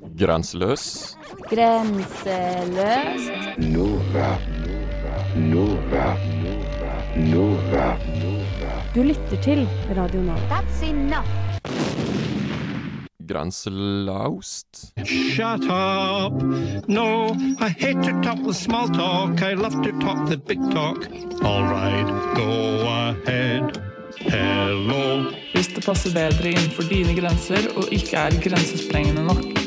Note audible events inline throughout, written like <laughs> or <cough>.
Grenseløs. Grenseløst. Nova. Nova. Nova. Du lytter til Radio Nova. That's enough. Grenselaust. Shut up! No, I hate to talk the small talk. I love to talk the big talk. All right, go ahead. Hello. Hvis det passer bedre innenfor dine grenser og ikke er grensesprengende nok.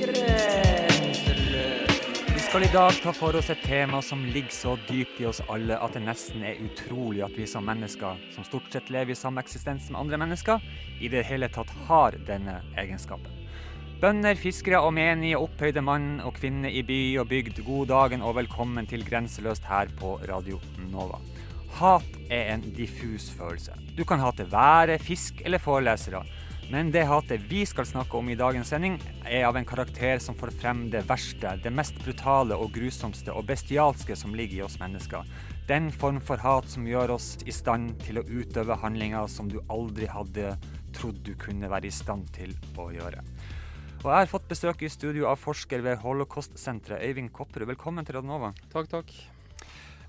Skal i dag ta for oss et tema som ligger så dypt i oss alle at det nesten er utrolig at vi som mennesker, som stort sett lever i sameksistens eksistens som andre mennesker, i det hele tatt har denne egenskapen. Bønder, fiskere og menige, opphøyde mann og kvinne i by og bygd, god dagen og velkommen til Grenseløst her på Radio Nova. Hat er en diffus følelse. Du kan hate været, fisk eller forelesere. Men det hatet vi skal snakke om i dagens sending, er av en karakter som får frem det verste, det mest brutale og grusomste og bestialske som ligger i oss mennesker. Den form for hat som gjør oss i stand til å utøve handlinger som du aldri hadde trodd du kunne være i stand til å gjøre. Og jeg har fått besøk i studio av forsker ved Holocaust-senteret, Øyvind Kopperud. Velkommen til Radnova. Takk, takk.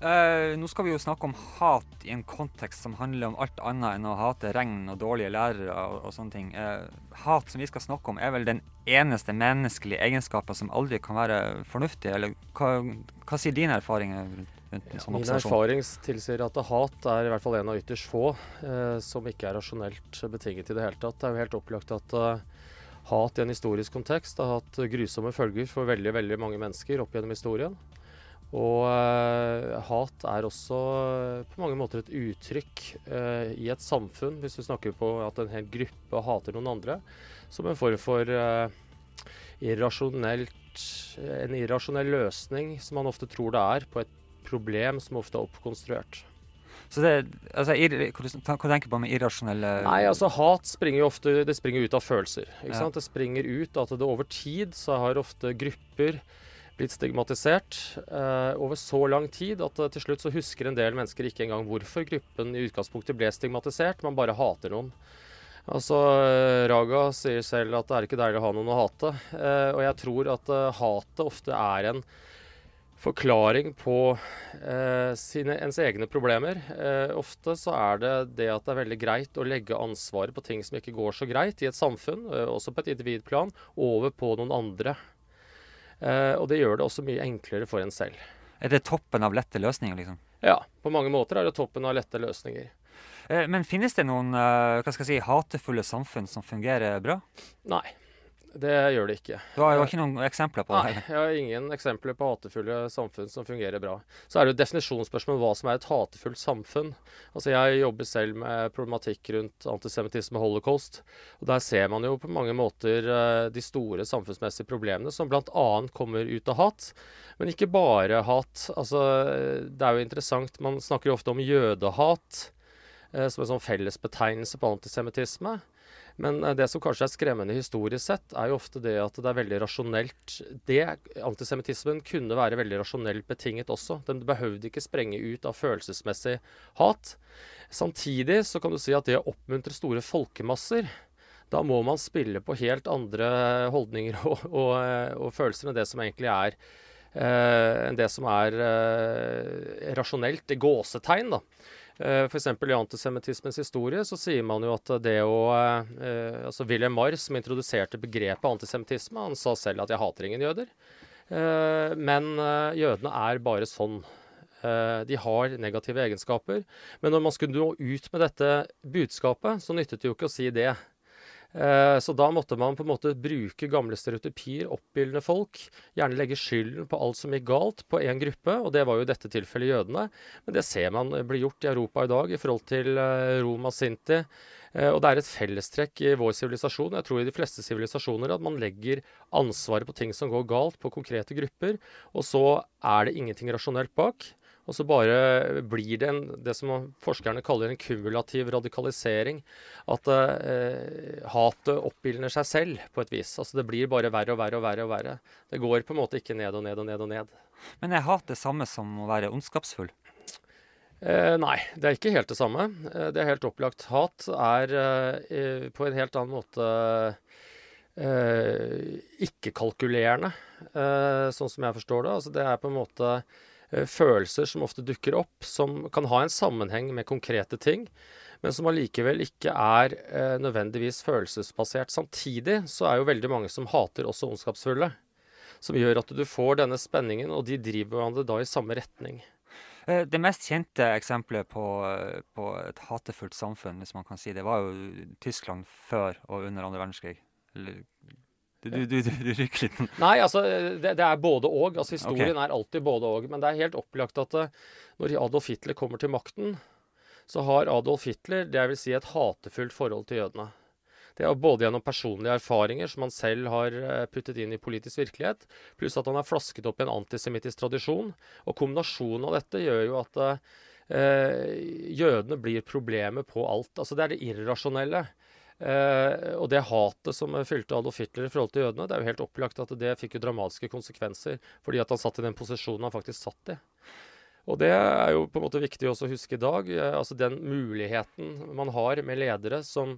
Eh, nå skal vi jo snakke om hat i en kontekst som handler om alt annet enn å hate regn og dårlige lærere og, og sånne ting. Eh, hat som vi skal snakke om, er vel den eneste menneskelige egenskapen som aldri kan være fornuftig, eller hva, hva sier dine erfaringer rundt, ja, sånn Min erfaring tilsier at hat er i hvert fall en av ytterst få eh, som ikke er rasjonelt betinget i det hele tatt. Det er jo helt opplagt at uh, hat i en historisk kontekst har hatt grusomme følger for veldig, veldig mange mennesker opp gjennom historien. Og eh, hat er også eh, på mange måter et uttrykk eh, i et samfunn, hvis du snakker på at en hel gruppe hater noen andre, som en form for eh, En irrasjonell løsning, som man ofte tror det er, på et problem som ofte er oppkonstruert. Så det, altså, hva, hva tenker du på med irrasjonelle Nei, altså hat springer jo ofte det springer ut av følelser. ikke Ja. sant? Det springer ut at det over tid så har ofte grupper blitt stigmatisert eh, over så lang tid at eh, til slutt så husker en del mennesker ikke engang hvorfor gruppen i utgangspunktet ble stigmatisert, man bare hater noen. Altså, eh, Raga sier selv at det er ikke deilig å ha noen å hate, eh, og jeg tror at eh, hatet ofte er en forklaring på eh, sine, ens egne problemer. Ofte så er det det at det er veldig greit å legge ansvaret på ting som ikke går så greit i et samfunn, også på et individplan, over på noen andre. Eh, og det gjør det også mye enklere for en selv. Er det toppen av lette løsninger, liksom? Ja, på mange måter er det toppen av lette løsninger. Eh, men finnes det noen eh, hva skal jeg si, hatefulle samfunn som fungerer bra? Nei, det gjør det ikke. Du har jo ikke noen eksempler på det? Nei, jeg har ingen eksempler på hatefulle samfunn som fungerer bra. Så er det jo definisjonsspørsmål hva som er et hatefullt samfunn. Altså Jeg jobber selv med problematikk rundt antisemittisme og holocaust. Og Der ser man jo på mange måter eh, de store samfunnsmessige problemene som bl.a. kommer ut av hat. Men ikke bare hat. Altså, eh, det er jo interessant, man snakker jo ofte om jødehat eh, som en sånn fellesbetegnelse på antisemittisme. Men eh, det som kanskje er skremmende historisk sett, er jo ofte det at det er veldig rasjonelt det, Antisemittismen kunne være veldig rasjonelt betinget også. Den behøvde ikke sprenge ut av følelsesmessig hat. Samtidig så kan du si at det å oppmuntre store folkemasser da må man spille på helt andre holdninger og, og, eh, og følelser enn det som egentlig er eh, enn det som er rasjonelt i gåsetegn. da. Uh, F.eks. i antisemittismens historie så sier man jo at det å eh, altså William Marr, som introduserte begrepet antisemittisme, han sa selv at 'jeg hater ingen jøder'. Eh, men eh, jødene er bare sånn. Eh, de har negative egenskaper. Men når man skulle nå ut med dette budskapet, så nyttet det jo ikke å si det. Eh, Så da måtte man på en måte bruke gamle stereotypier, oppildne folk. Gjerne legge skylden på alt som gikk galt, på én gruppe, og det var jo i dette tilfellet jødene. Men det ser man blir gjort i Europa i dag i forhold til eh, Roma Sinti. Eh, Og det er et fellestrekk i vår sivilisasjon, jeg tror i de fleste sivilisasjoner, at man legger ansvaret på ting som går galt, på konkrete grupper, og så er det ingenting rasjonelt bak. Og så bare blir det en, det som forskerne kaller en kumulativ radikalisering. At eh, hatet oppildner seg selv på et vis. Altså Det blir bare verre og verre og verre. og verre. Det går på en måte ikke ned og ned og ned og ned. Men er hat det samme som å være ondskapsfull? Eh, nei, det er ikke helt det samme. Eh, det er helt opplagt. Hat er eh, på en helt annen måte eh, ikke-kalkulerende, eh, sånn som jeg forstår det. Altså det er på en måte følelser som ofte dukker opp, som kan ha en sammenheng med konkrete ting, men som allikevel ikke er eh, nødvendigvis følelsesbasert. Samtidig så er jo veldig mange som hater også ondskapsfulle. Som gjør at du får denne spenningen, og de driver hverandre da i samme retning. Eh, Det mest kjente eksempelet på, eh, på et hatefullt samfunn, hvis man kan si det, var jo Tyskland før og under andre verdenskrig. Eller, du, du, du, du, rykker litt Nei, altså det, det er både og. Altså Historien er alltid både og. Men det er helt opplagt at eh, når Adolf Hitler kommer til makten, så har Adolf Hitler det jeg vil si et hatefullt forhold til jødene. Det er både gjennom personlige erfaringer som han selv har eh, puttet inn i politisk virkelighet, pluss at han har flasket opp i en antisemittisk tradisjon. Og kombinasjonen av dette gjør jo at eh, jødene blir problemet på alt. Altså det er det irrasjonelle. Eh, og det hatet som fylte Adolf Hitler i forhold til jødene, det er jo helt opplagt at det fikk jo dramatiske konsekvenser fordi at han satt i den posisjonen han faktisk satt i. Og det er jo på en måte viktig også å huske i dag. Eh, altså den muligheten man har med ledere som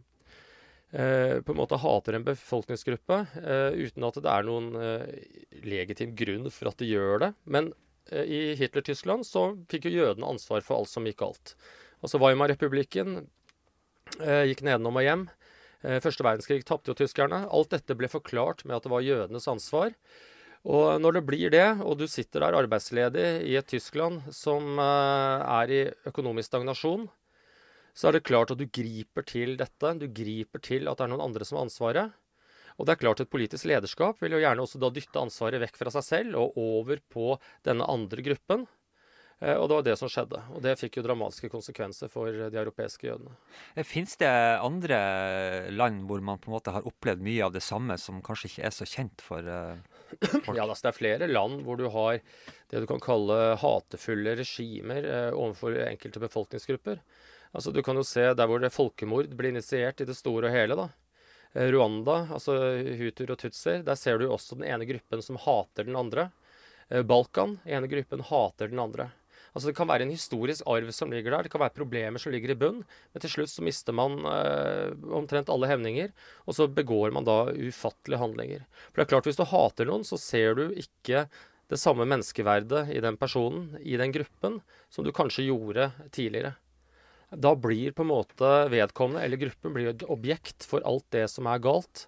eh, på en måte hater en befolkningsgruppe eh, uten at det er noen eh, legitim grunn for at de gjør det. Men eh, i Hitler-Tyskland så fikk jo jødene ansvar for alt som gikk galt. Altså Weimar-republikken gikk nedenom og hjem. Eh, Første verdenskrig tapte jo tyskerne. Alt dette ble forklart med at det var jødenes ansvar. Og når det blir det, og du sitter der arbeidsledig i et Tyskland som eh, er i økonomisk stagnasjon, så er det klart at du griper til dette. Du griper til at det er noen andre som har ansvaret. Og det er klart et politisk lederskap vil jo gjerne også da dytte ansvaret vekk fra seg selv og over på denne andre gruppen. Eh, Og det var det som skjedde. Og det fikk jo dramatiske konsekvenser for de europeiske jødene. Fins det andre land hvor man på en måte har opplevd mye av det samme, som kanskje ikke er så kjent for eh, <clears throat> folk? Ja, altså det er flere land hvor du har det du kan kalle hatefulle regimer eh, overfor enkelte befolkningsgrupper. Altså Du kan jo se der hvor det folkemord blir initiert i det store og hele. da. Eh, Rwanda, altså hutuer og tutser, der ser du også den ene gruppen som hater den andre. Eh, Balkan, ene gruppen hater den andre. Altså Det kan være en historisk arv som ligger der, det kan være problemer som ligger i bunn, men til slutt så mister man eh, omtrent alle hevninger, og så begår man da ufattelige handlinger. For det er klart, hvis du hater noen, så ser du ikke det samme menneskeverdet i den personen, i den gruppen, som du kanskje gjorde tidligere. Da blir på en måte vedkommende eller gruppen blir et objekt for alt det som er galt,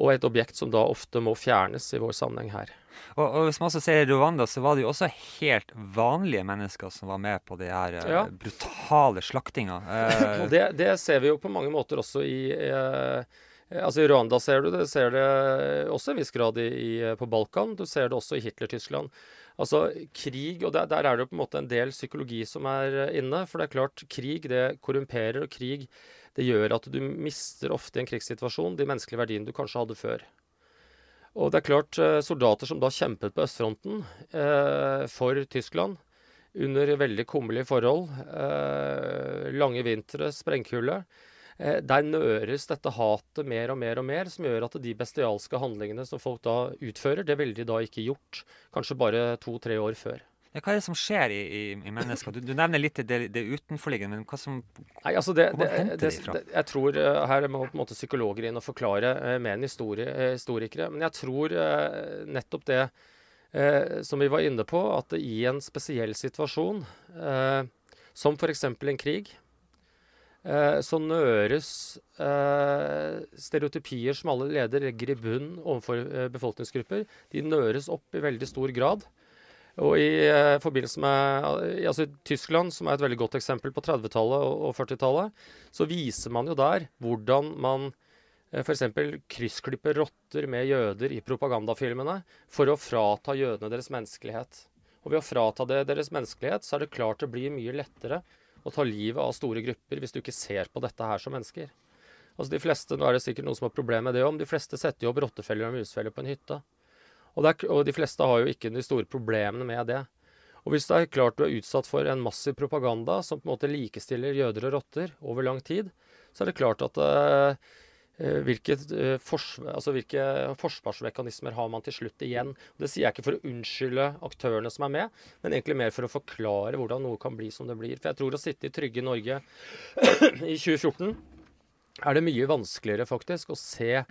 og et objekt som da ofte må fjernes i vår sammenheng her. Og, og hvis man også ser i Rwanda, så var det jo også helt vanlige mennesker som var med på de her eh, Ja. brutale slaktinga. <laughs> Eh, det, det ser vi jo på mange måter også i eh, Altså I Rwanda ser du det, ser det også i viss grad i, i, på Balkan. Du ser det også i Hitler-Tyskland. Altså krig, og der, der er det jo på en måte en del psykologi som er eh, inne. For det er klart, krig det korrumperer, og krig det gjør at du mister ofte i en krigssituasjon de menneskelige verdiene du kanskje hadde før. Og det er klart, eh, soldater som da kjempet på østfronten eh, for Tyskland under veldig kummerlige forhold, eh, lange vintre, sprengkulde, der nøres dette hatet mer og mer og mer, som gjør at de bestialske handlingene som folk da utfører, det ville de da ikke gjort kanskje bare to-tre år før. ja, hva er det som skjer i, i, i mennesker? Du, du nevner litt det, det utenforliggende, men hva som Nei, altså det, Hvor det, henter det, de fra? det, jeg tror eh, Her må på en måte psykologer inn og forklare eh, mer enn historie, eh, historikere. Men jeg tror eh, nettopp det eh, som vi var inne på, at i en spesiell situasjon, eh, som f.eks. en krig, eh, så nøres eh, stereotypier som alle ledere legger i bunn overfor eh, befolkningsgrupper, de nøres opp i veldig stor grad. Og i eh, forbindelse med eh, altså Tyskland, som er et veldig godt eksempel på 30-tallet og, og 40-tallet, så viser man jo der hvordan man eh, f.eks. kryssklipper rotter med jøder i propagandafilmene for å frata jødene deres menneskelighet. Og ved å frata det deres menneskelighet, så er det klart det blir mye lettere å ta livet av store grupper hvis du ikke ser på dette her som mennesker. Altså de fleste, Nå er det sikkert noen som har problemer med det òg, de fleste setter jo opp rottefeller og musfeller på en hytte. Og, er, og de fleste har jo ikke de store problemene med det. Og hvis det er klart du er utsatt for en massiv propaganda som på en måte likestiller jøder og rotter over lang tid, så er det klart at eh, hvilke, eh, forsv altså hvilke forsvarsmekanismer har man til slutt igjen? Det sier jeg ikke for å unnskylde aktørene som er med, men egentlig mer for å forklare hvordan noe kan bli som det blir. For jeg tror å sitte i trygge Norge <clears throat> i 2014 er det mye vanskeligere faktisk å se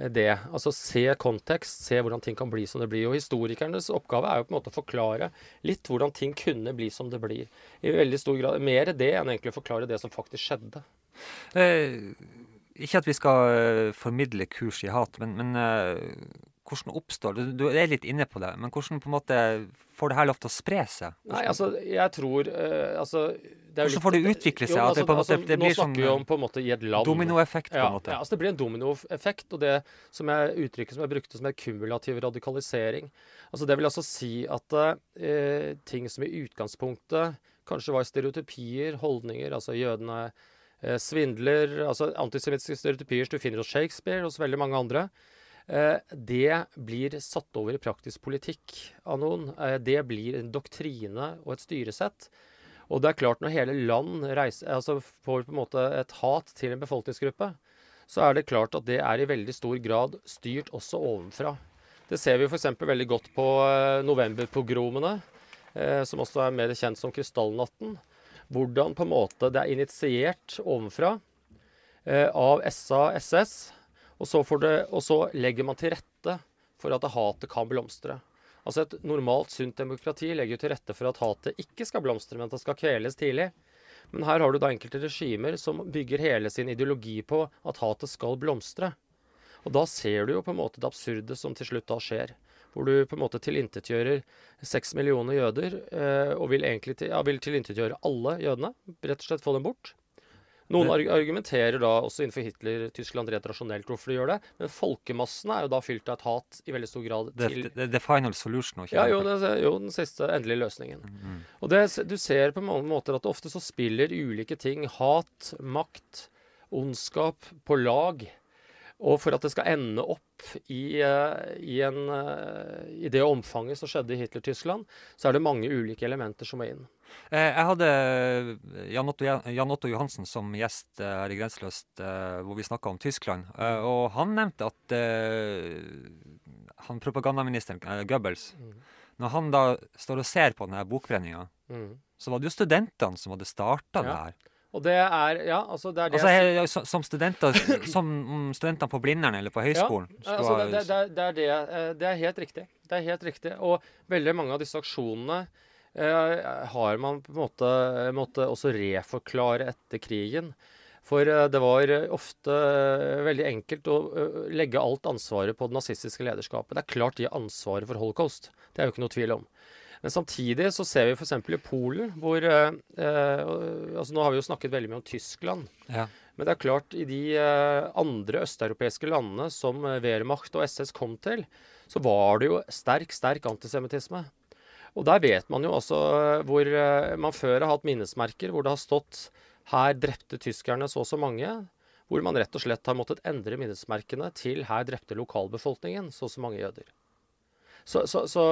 det. Altså se kontekst, se hvordan ting kan bli som det blir. Og historikernes oppgave er jo på en måte å forklare litt hvordan ting kunne bli som det blir. I veldig stor grad. Mer det enn egentlig å forklare det som faktisk skjedde. Eh, ikke at vi skal eh, formidle kurs i hat, men, men eh, hvordan oppstår det? Du er litt inne på det, men hvordan på en måte får det her lov til å spre seg? Nei, altså, jeg tror uh, altså, det Hvordan får det utvikle seg? Jo, At det måte- det nå snakker sånn, vi om på en måte i et land. Dominoeffekt, på Ja, en måte. ja, altså det blir en dominoeffekt. Og det som jeg, uttrykket som jeg brukte som er kumulativ radikalisering altså Det vil altså si at uh, ting som i utgangspunktet kanskje var stereotypier, holdninger, altså jødene svindler, altså antisemittiske stereotypier du finner hos Shakespeare hos veldig mange andre, eh, det blir satt over i praktisk politikk av noen. Eh, det blir en doktrine og et styresett. Og det er klart, når hele land reiser, altså får på en måte et hat til en befolkningsgruppe, så er det klart at det er i veldig stor grad styrt også ovenfra. Det ser vi f.eks. veldig godt på eh, novemberpogromene, eh, som også er mer kjent som Krystallnatten. Hvordan på en måte det er initiert ovenfra eh, av SA SS, og så, det, og så legger man til rette for at hatet kan blomstre. Altså Et normalt sunt demokrati legger jo til rette for at hatet ikke skal blomstre, men at det skal kveles tidlig. Men her har du da enkelte regimer som bygger hele sin ideologi på at hatet skal blomstre. Og da ser du jo på en måte det absurde som til slutt da skjer. Hvor du på en måte tilintetgjører seks millioner jøder, eh, og vil egentlig til, ja, vil tilintetgjøre alle jødene. Rett og slett få dem bort. Noen arg argumenterer da også innenfor Hitler-Tyskland rett rasjonelt hvorfor de gjør det, men folkemassene er jo da fylt av et hat i veldig stor grad til the, er final solution. ikke ja, jo, det jo den siste endelige løsningen. Mm. Og det, du ser på mange måter at ofte så spiller ulike ting, hat, makt, ondskap, på lag. Og for at det skal ende opp i, eh, i, en, eh, i det omfanget som skjedde i Hitler-Tyskland, så er det mange ulike elementer som må inn. Eh, Jeg hadde Jan Otto, Jan Otto Johansen som gjest her i Grenseløst, hvor vi snakka om Tyskland. Og han nevnte at han propagandaministeren, Goebbels, Mm. når han da står og ser på denne bokbrenninga, Mm. så var det jo studentene som hadde starta det her. Og det er Ja, altså det er det Altså, som- studenter <clears throat> som mm, studentene på Blindern eller på høyskolen Ja, altså det, det, det, er- det, er det, eh, er helt riktig. Det er helt riktig. Og veldig mange av disse aksjonene eh, har man på en måte måtte også reforklare etter krigen. For eh, det var eh, ofte eh, veldig enkelt å eh, legge alt ansvaret på det nazistiske lederskapet. Det er klart de har ansvaret for holocaust. Det er jo ikke noe tvil om. Men samtidig så ser vi f.eks. i Polen, hvor eh, eh, altså Nå har vi jo snakket veldig mye om Tyskland. Ja. Men det er klart, i de eh, andre østeuropeiske landene som eh, Wehrmacht og SS kom til, så var det jo sterk, sterk antisemittisme. Og der vet man jo også eh, hvor eh, man før har hatt minnesmerker hvor det har stått 'Her drepte tyskerne så og så mange'. Hvor man rett og slett har måttet endre minnesmerkene til 'Her drepte lokalbefolkningen så og så mange jøder'. Så, så, så,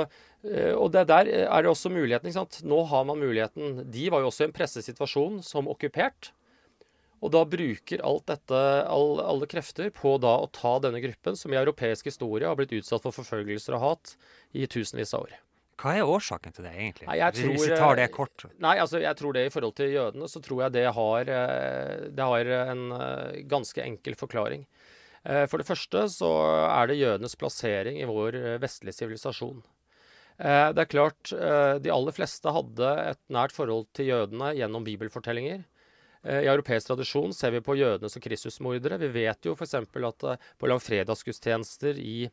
eh, og det der er det også muligheten. ikke sant? Nå har man muligheten. De var jo også i en pressesituasjon som okkupert. Og da bruker alt dette, all, alle krefter på da å ta denne gruppen, som i europeisk historie har blitt utsatt for forfølgelser og hat i tusenvis av år. Hva er årsaken til det, egentlig? Nei, jeg tror, Hvis vi tar eh, det kort. Nei, altså jeg tror det i forhold til jødene, så tror jeg det har, eh, det har en eh, ganske enkel forklaring. Eh, For det første så er det jødenes plassering i vår eh, vestlige sivilisasjon. Eh, Det er klart, de aller fleste hadde et nært forhold til jødene gjennom bibelfortellinger. I europeisk tradisjon ser vi på jødene som Kristusmordere. Vi vet jo f.eks. at på langfredagsgudstjenester i,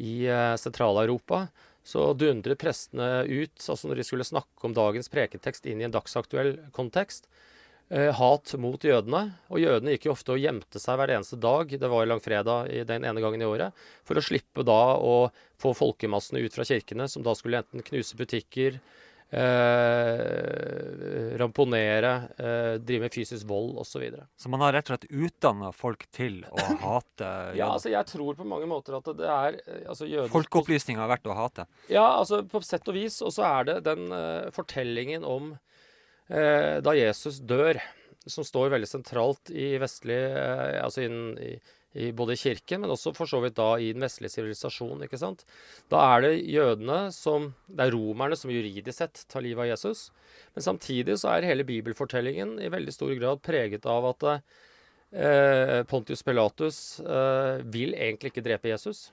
i Sentral-Europa så dundret prestene ut, altså når de skulle snakke om dagens preketekst inn i en dagsaktuell kontekst, hat mot jødene. Og jødene gikk jo ofte og gjemte seg hver eneste dag, det var langfredag i den ene gangen i året, for å slippe da å få folkemassene ut fra kirkene, som da skulle enten knuse butikker, eh, ramponere, eh, drive med fysisk vold osv. Så så man har rett og slett utdanna folk til å hate <laughs> Ja, altså jeg tror på mange måter at det er eh, altså jødens Folkeopplysninga har vært å hate. Ja, altså på sett og vis. Og så er det den uh, fortellingen om eh, da Jesus dør, som står veldig sentralt i vestlig eh, Altså innen, i, i både i kirken, men også for så vidt da i den vestlige sivilisasjonen. ikke sant? Da er det jødene som Det er romerne som juridisk sett tar livet av Jesus. Men samtidig så er hele bibelfortellingen i veldig stor grad preget av at eh, Pontius Pilatus eh, vil egentlig ikke drepe Jesus.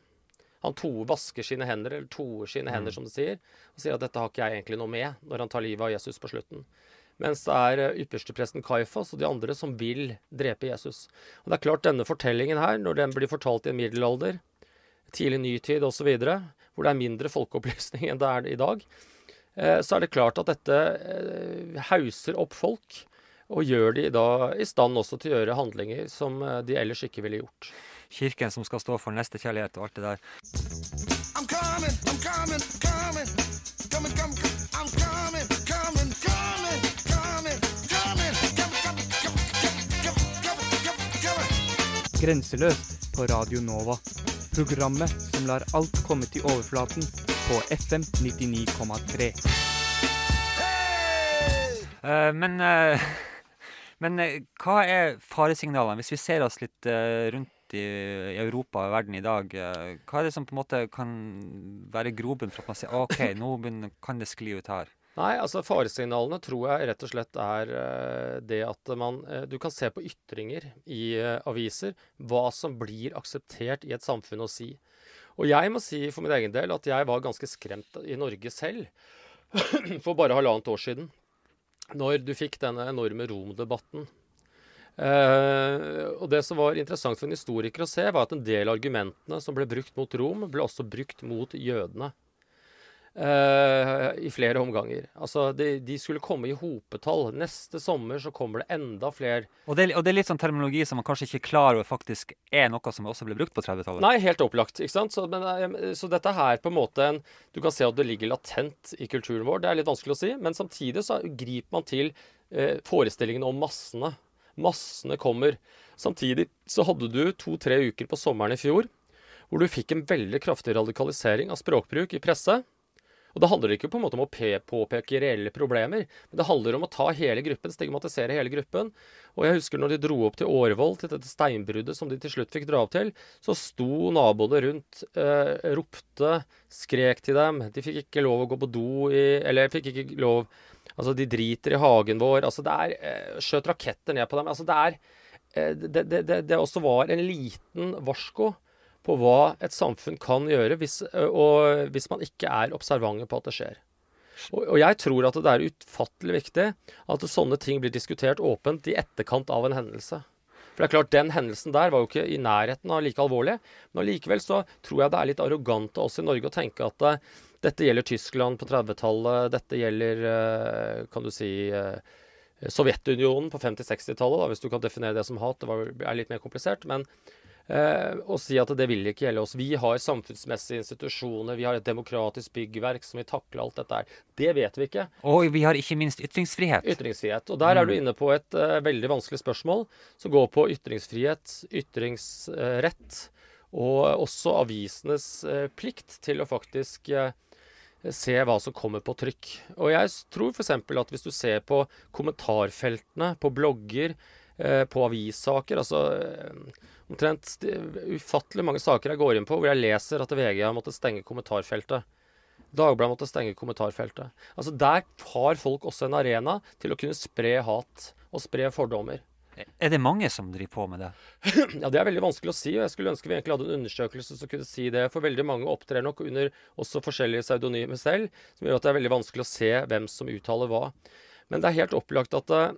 Han to vasker sine hender, eller toer sine hender, som det sier, og sier at dette har ikke jeg egentlig noe med, når han tar livet av Jesus på slutten. Mens det er eh, ypperstepresten Kaifas og de andre som vil drepe Jesus. Og det er klart, denne fortellingen her, når den blir fortalt i en middelalder, tidlig nytid osv., hvor det er mindre folkeopplysning <laughs> enn det er i dag, eh, så er det klart at dette eh, hauser opp folk. Og gjør de da i stand også til å gjøre handlinger som de ellers ikke ville gjort. Kirken som skal stå for nestekjærlighet og alt det der. I'm coming, I'm coming, coming, coming, coming, I'm coming, coming, coming, coming, Grenseløst på Radio Nova. Programmet som lar alt komme til overflaten på FM 99,3. Uh, men uh, men uh, hva er faresignalene? Hvis vi ser oss litt eh, rundt i, i Europa og verden i dag, hva er det som på en måte kan være grobunn for at man sier OK, nå kan det skli ut her? Nei, altså faresignalene tror jeg rett og slett er eh, det at man eh, Du kan se på ytringer i eh, aviser hva som blir akseptert i et samfunn å si. Og jeg må si for min egen del at jeg var ganske skremt i Norge selv <clears throat> for bare halvannet år siden. Når du fikk denne enorme romdebatten. Og det som var interessant for en historiker å se, var at en del av argumentene som ble brukt mot Rom, ble også brukt mot jødene. Eh, I flere omganger. Altså, de, de skulle komme i hopetall. Neste sommer så kommer det enda flere. Og det, og det er litt sånn terminologi som man kanskje ikke er klar over faktisk er noe som også ble brukt på 30-tallet? Nei, helt opplagt. ikke sant? Så, men, eh, så dette her på en måte en, Du kan se at det ligger latent i kulturen vår. Det er litt vanskelig å si. Men samtidig så griper man til eh, forestillingene om massene. Massene kommer. Samtidig så hadde du to-tre uker på sommeren i fjor hvor du fikk en veldig kraftig radikalisering av språkbruk i presse. Og det handler ikke på en måte om å påpeke reelle problemer, men det handler om å ta hele gruppen, stigmatisere hele gruppen. Og jeg husker når de dro opp til Årvoll, til dette steinbruddet som de til slutt fikk dra opp til, så sto naboene rundt, eh, ropte, skrek til dem. De fikk ikke lov å gå på do i Eller fikk ikke lov Altså, de driter i hagen vår. Altså, det er eh, Skjøt raketter ned på dem. Altså, det er eh, det, det, det, det også var en liten varsko på hva et samfunn kan gjøre hvis, og hvis man ikke er observante på at det skjer. Og, og jeg tror at det er utfattelig viktig at sånne ting blir diskutert åpent i etterkant av en hendelse. For det er klart, Den hendelsen der var jo ikke i nærheten av like alvorlig. Men allikevel så tror jeg det er litt arrogant av oss i Norge å tenke at uh, dette gjelder Tyskland på 30-tallet, dette gjelder, uh, kan du si uh, Sovjetunionen på 50-60-tallet, hvis du kan definere det som hat. Det var, er litt mer komplisert. Men eh, og si at det vil ikke gjelde oss. Vi har samfunnsmessige institusjoner, vi har et demokratisk byggverk som vil takle alt dette her. Det vet vi ikke. Og vi har ikke minst ytringsfrihet. Ytringsfrihet. Og der er du inne på et eh, veldig vanskelig spørsmål som går på ytringsfrihet, ytringsrett, og også avisenes eh, plikt til å faktisk eh, se hva som kommer på trykk. Og jeg tror f.eks. at hvis du ser på kommentarfeltene på blogger, på avissaker altså Omtrent ufattelig mange saker jeg går inn på hvor jeg leser at VG har måttet stenge kommentarfeltet. Dagbladet måtte stenge kommentarfeltet. Altså Der har folk også en arena til å kunne spre hat og spre fordommer. Er det mange som driver på med det? <clears throat> Ja, Det er veldig vanskelig å si, og jeg skulle ønske vi egentlig hadde en undersøkelse som kunne si det. For veldig mange opptrer nok under også forskjellige pseudonymer selv, som gjør at det er veldig vanskelig å se hvem som uttaler hva. Men det er helt opplagt at eh,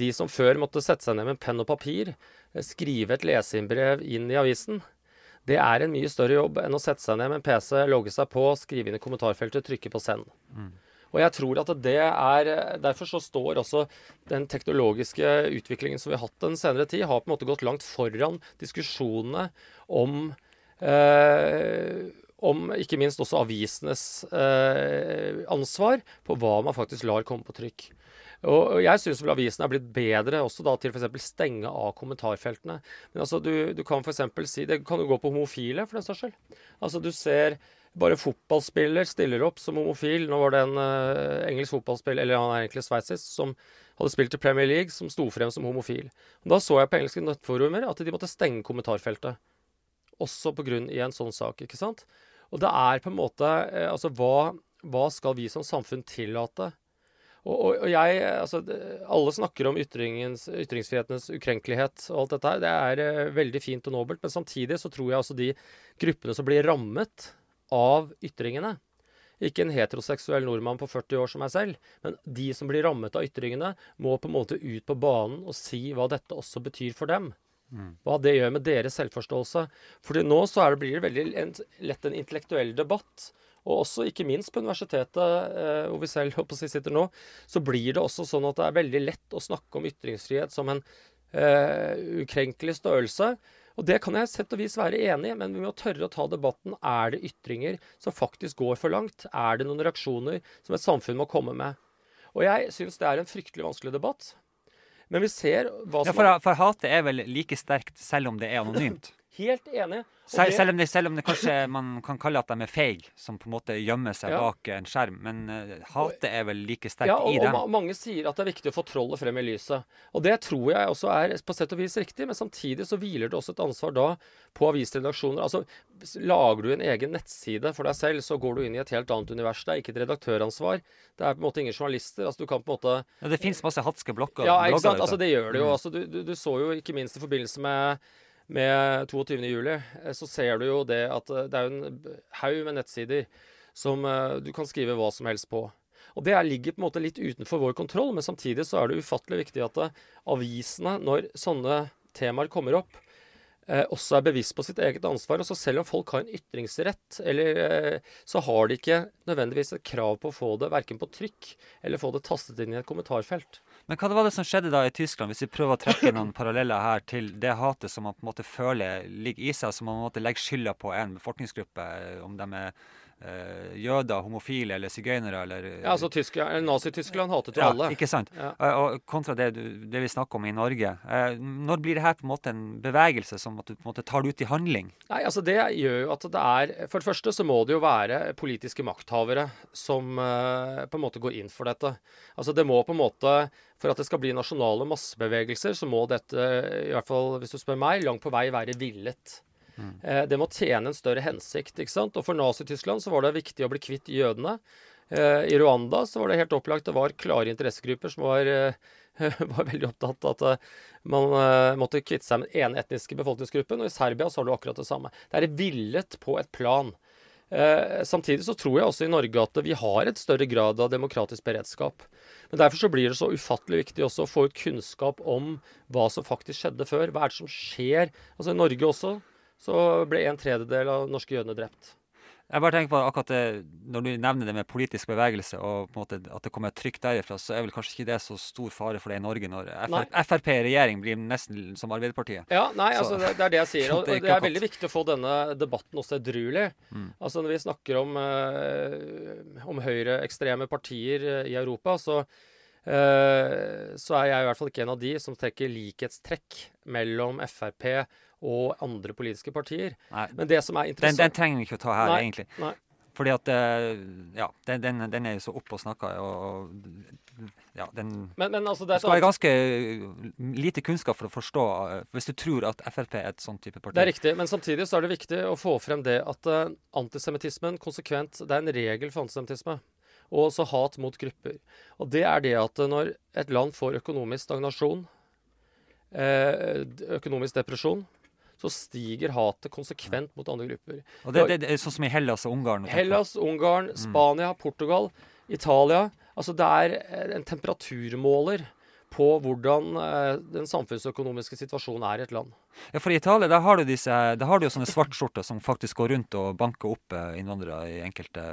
de som før måtte sette seg ned med penn og papir, skrive et leseinnbrev inn i avisen, det er en mye større jobb enn å sette seg ned med en PC, logge seg på, skrive inn i kommentarfeltet, trykke på send. Og jeg tror at det er Derfor så står også den teknologiske utviklingen som vi har hatt den senere tid, har på en måte gått langt foran diskusjonene om eh, om ikke minst også avisenes eh, ansvar på hva man faktisk lar komme på trykk. Og jeg syns vel avisen er blitt bedre også da til f.eks. stenge av kommentarfeltene. Men altså, du, du kan f.eks. si Det kan jo gå på homofile, for den saks skyld. Altså, du ser bare fotballspiller stiller opp som homofil. Nå var det en uh, engelsk fotballspiller, eller han er egentlig sveitsisk, som hadde spilt i Premier League, som sto frem som homofil. Og da så jeg på engelske nettforumer at de måtte stenge kommentarfeltet. Også på grunn i en sånn sak, ikke sant? Og det er på en måte uh, Altså, hva, hva skal vi som samfunn tillate? Og, og, og jeg, altså, Alle snakker om ytringsfrihetens ukrenkelighet og alt dette her. Det er eh, veldig fint og nobelt, men samtidig så tror jeg også de gruppene som blir rammet av ytringene ikke en heteroseksuell nordmann på 40 år som meg selv, men de som blir rammet av ytringene, må på en måte ut på banen og si hva dette også betyr for dem. Hva det gjør med deres selvforståelse. Fordi nå så det, blir det veldig lett en intellektuell debatt. Og også ikke minst på universitetet, eh, hvor vi selv <laughs> håper å sitter nå, så blir det også sånn at det er veldig lett å snakke om ytringsfrihet som en eh, ukrenkelig størrelse. Og det kan jeg sett og vis være enig i, men vi må tørre å ta debatten. Er det ytringer som faktisk går for langt? Er det noen reaksjoner som et samfunn må komme med? Og jeg syns det er en fryktelig vanskelig debatt. Men vi ser hva Ja, for, for hatet er vel like sterkt selv om det er anonymt? Helt enig. Sel Selv, om det, selv om det kanskje <laughs> man kan kalle at de er feige, som på en måte gjemmer seg Ja. bak en skjerm. Men uh, hatet er vel like sterkt ja, og, i og dem. ma mange sier at det er viktig å få trollet frem i lyset. Og det tror jeg også er på sett og vis riktig, men samtidig så hviler det også et ansvar da på avisredaksjoner. Altså, lager du en egen nettside for deg selv, så går du inn i et helt annet univers. Det er ikke et redaktøransvar. Det er på en måte ingen journalister. Altså, du kan på en måte Ja, det fins masse hatske blokker. Ja, ikke sant. Altså, det gjør det jo. Mm. Altså, du, du, du så jo ikke minst i forbindelse med med 22. juli, eh, så ser du jo det at eh, det er en haug med nettsider som eh, du kan skrive hva som helst på. Og det er, ligger på en måte litt utenfor vår kontroll, men samtidig så er det ufattelig viktig at avisene, når sånne temaer kommer opp, også er bevisst på sitt eget ansvar. Og så selv om folk har en ytringsrett, eller, så har de ikke nødvendigvis et krav på å få det verken på trykk eller få det tastet inn i et kommentarfelt. Men hva var det som skjedde da i Tyskland, hvis vi prøver å trekke noen <clears throat> paralleller her til det hatet som man på en måte føler ligger i seg, som man på en måte legger skylda på en befolkningsgruppe, om de er jøder, homofile eller sigøynere eller Ja, altså Tyskland, Nazi-Tyskland hatet jo Ja, alle. ikke sant? Ja. Eh, Og kontra det, det vi snakker om i Norge. Eh, når blir det her på en måte en bevegelse som at du på en måte tar det ut i handling? Nei, altså Det gjør jo at det er For det første så må det jo være politiske makthavere som eh, på en måte går inn for dette. Altså det må på en måte For at det skal bli nasjonale massebevegelser, så må dette, i hvert fall hvis du spør meg, langt på vei være villet. Eh, det må tjene en større hensikt. ikke sant? Og for Nazi-Tyskland så var det viktig å bli kvitt jødene. Eh, I Rwanda så var det helt opplagt det var klare interessegrupper som var, eh, <laughs> var veldig opptatt av at eh, man eh, måtte kvitte seg med den ene etniske befolkningsgruppen. Og i Serbia så har du akkurat det samme. Det er villet på et plan. Eh, samtidig så tror jeg også i Norge at vi har et større grad av demokratisk beredskap. Men derfor så blir det så ufattelig viktig også å få ut kunnskap om hva som faktisk skjedde før. Hva er det som skjer? Altså I Norge også så ble en tredjedel av norske jødene drept. Jeg bare tenker på akkurat det, Når du nevner det med politisk bevegelse, og på en måte at det kommer et trykk derifra, så er vel kanskje ikke det så stor fare for det i Norge, når FR Frp i regjering blir nesten som Arbeiderpartiet. Ja, nei, Så- altså det, det er det jeg sier. <laughs> Og, Det er det er veldig viktig å få denne debatten også edruelig. Mm. Altså når vi snakker om, eh, om høyreekstreme partier eh, i Europa, så, eh, så er jeg i hvert fall ikke en av de som trekker likhetstrekk mellom Frp og andre politiske partier. Nei, Men det som er interessant den trenger vi ikke å ta her, Nei, egentlig. nei. Fordi at eh, Ja, den, den, den er jo så oppe og snakka, og, og ja, den men, men altså det skal være ganske eh, lite kunnskap for å forstå eh, Hvis du tror at Frp er et sånn type parti. Det er riktig, men samtidig så er det viktig å få frem det at uh, antisemittismen konsekvent Det er en regel for antisemittisme. Og også hat mot grupper. Og det er det at når et land får økonomisk stagnasjon, økonomisk depresjon, så stiger hatet konsekvent mot andre grupper. Og det, det, det er sånn som i Hellas og Ungarn. Hellas, Ungarn, Spania, Portugal, Italia. Altså det er eh, en temperaturmåler på hvordan eh, den samfunnsøkonomiske situasjonen er i et land. Ja, for i Italia der har du disse, der har du jo sånne svartskjorter som faktisk går rundt og banker opp eh, innvandrere i enkelte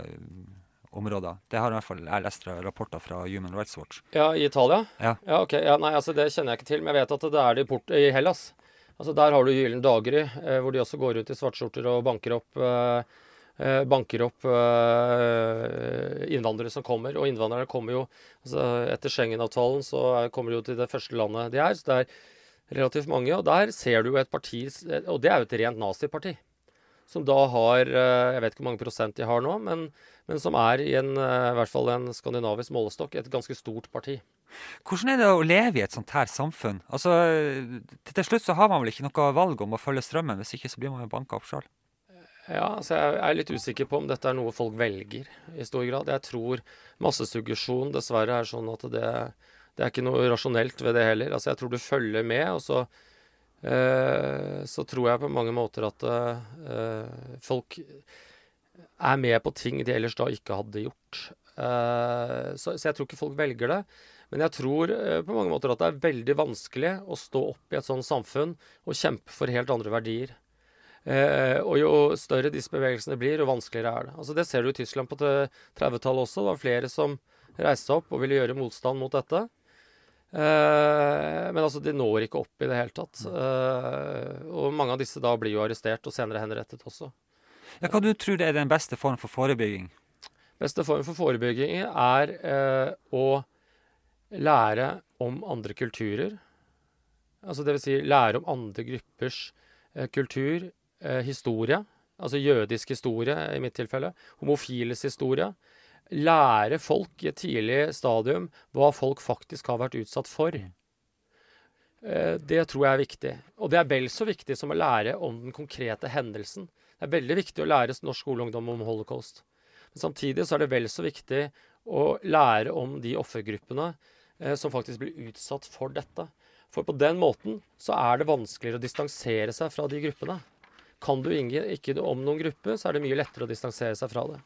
områder. Det har i hvert fall jeg lest rapporter fra Human Rights Watch. Ja, i Italia? Ja. ok. Ja, nei, altså det kjenner jeg ikke til, men jeg vet at det er det i, Port i Hellas. Altså Der har du Gyllen daggry, eh, hvor de også går rundt i svartskjorter og banker opp eh, eh, banker opp eh, innvandrere som kommer. Og innvandrere kommer jo altså Etter Schengen-avtalen så er, kommer de jo til det første landet de er. Så det er relativt mange. Og der ser du jo et parti Og det er jo et rent naziparti. Som da har eh, Jeg vet ikke hvor mange prosent de har nå, men, men som er i en, eh, i hvert fall en skandinavisk målestokk et ganske stort parti. Hvordan er det å leve i et sånt her samfunn? Altså, til, slutt så har man vel ikke noe valg om å følge strømmen, hvis ikke så blir man jo banka opp sjøl. Ja, altså jeg er litt usikker på om dette er noe folk velger i stor grad. Jeg tror massesuggesjon dessverre er sånn at det, det er ikke noe rasjonelt ved det heller. Altså jeg tror du følger med, og så, eh, så tror jeg på mange måter at eh, folk er med på ting de ellers da ikke hadde gjort. Eh, så, så jeg tror ikke folk velger det. Men jeg tror eh, på mange måter at det er veldig vanskelig å stå opp i et sånt samfunn og kjempe for helt andre verdier. Eh, og jo større disse bevegelsene blir, jo vanskeligere er det. Altså Det ser du i Tyskland på 30-tallet også. Det var flere som reiste seg opp og ville gjøre motstand mot dette. Eh, men altså, de når ikke opp i det hele tatt. Eh, og mange av disse da blir jo arrestert og senere henrettet også. Ja, hva du tror er den beste form for forebygging? Beste form for forebygging er eh, å lære om andre kulturer. Altså det vil si lære om andre gruppers eh, kultur, eh, historie. Altså jødisk historie, i mitt tilfelle. Homofiles historie. Lære folk i et tidlig stadium hva folk faktisk har vært utsatt for. Eh, det tror jeg er viktig. Og det er vel så viktig som å lære om den konkrete hendelsen. Det er veldig viktig å lære norsk skoleungdom om holocaust. Men samtidig så er det vel så viktig å lære om de offergruppene som faktisk blir utsatt for dette. For på den måten så er det vanskeligere å distansere seg fra de gruppene. Kan du ikke, om noen gruppe, så er det mye lettere å distansere seg fra det.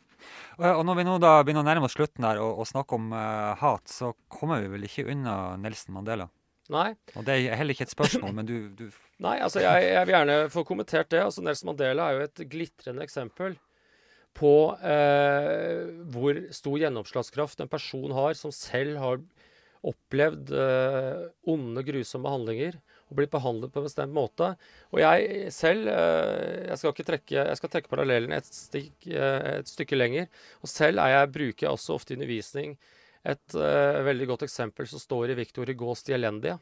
Og når vi nå da begynner å nærme oss slutten her og, og snakke om uh, hat, så kommer vi vel ikke unna Nelson Mandela? Nei. Og det er heller ikke et spørsmål, men du, du <laughs> Nei, altså jeg, jeg, vil gjerne få kommentert det. Altså Nelson Mandela er jo et glitrende eksempel på uh, hvor stor gjennomslagskraft en person har som selv har opplevd eh, onde, grusomme handlinger og blitt behandlet på en bestemt måte. Og jeg selv eh, Jeg skal ikke trekke, jeg skal trekke parallellen et, stikk, eh, et stykke lenger. Og selv er jeg, bruker jeg også ofte i undervisning et uh, veldig godt eksempel som står i Victor Hugos De Elendige.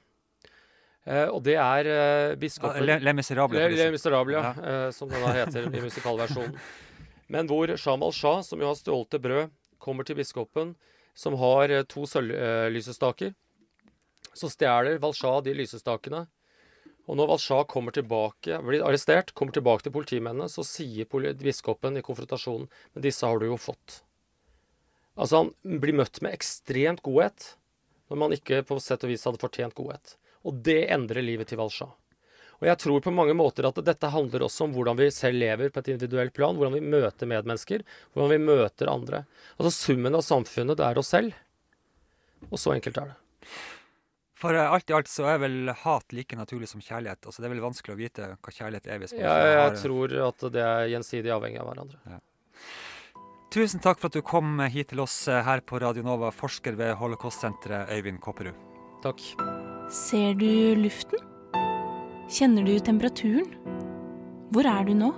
Uh, og det er uh, biskopen Le, Le Miserable. Le, Le Miserable, ja. Uh, som den da heter i <laughs> musikalversjonen. Men hvor Shamal Shah, som jo har stjålet brød, kommer til biskopen, som har to sølvlysestaker. Så stjeler Valshah de lysestakene. Og når Valshah kommer tilbake, blir arrestert, kommer tilbake til politimennene, så sier biskopen i konfrontasjonen Men disse har du jo fått. Altså, han blir møtt med ekstremt godhet når man ikke på sett og vis hadde fortjent godhet. Og det endrer livet til Valsha. Og jeg tror på mange måter at dette handler også om hvordan vi selv lever på et individuelt plan. Hvordan vi møter medmennesker. Hvordan vi møter andre. Altså summen av samfunnet, det er oss selv. Og så enkelt er det. For alt i alt så er vel hat like naturlig som kjærlighet. Altså Det er vel vanskelig å vite hva kjærlighet er. hvis man Ja, jeg har... tror at det er gjensidig avhengig av hverandre. Ja. Tusen takk for at du kom hit til oss her på Radio Nova, forsker ved Holocaust-senteret Øyvind Kopperud. Takk. Ser du luften? Kjenner du temperaturen? Hvor er du nå?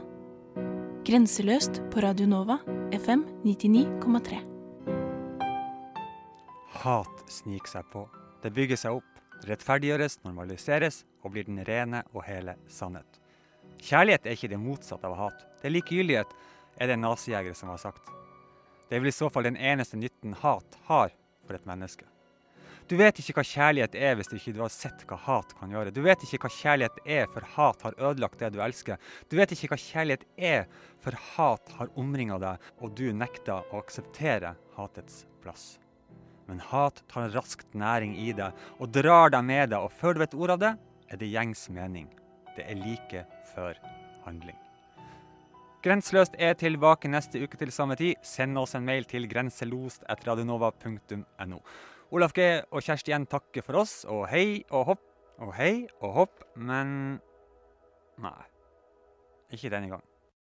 Grenseløst på Radio Nova, FM 99,3. Hat sniker seg på. Det bygger seg opp, rettferdiggjøres, normaliseres og blir den rene og hele sannhet. Kjærlighet er ikke det motsatte av hat. Det er likegyldighet, er det nazijegere som har sagt. Det er vel i så fall den eneste nytten hat har for et menneske. Du vet ikke hva kjærlighet er hvis du ikke har sett hva hat kan gjøre. Du vet ikke hva kjærlighet er, for hat har ødelagt det du elsker. Du vet ikke hva kjærlighet er, for hat har omringa deg, og du nekter å akseptere hatets plass. Men hat tar raskt næring i deg og drar deg med deg, og før du vet ordet av det, er det gjengs mening. Det er like før handling. Grenseløst er tilbake neste uke til samme tid. Send oss en mail til grenselost.radionova.no. Olaf G og Kjersti igjen takker for oss, og hei og hopp og hei og hopp, men Nei, ikke denne gang.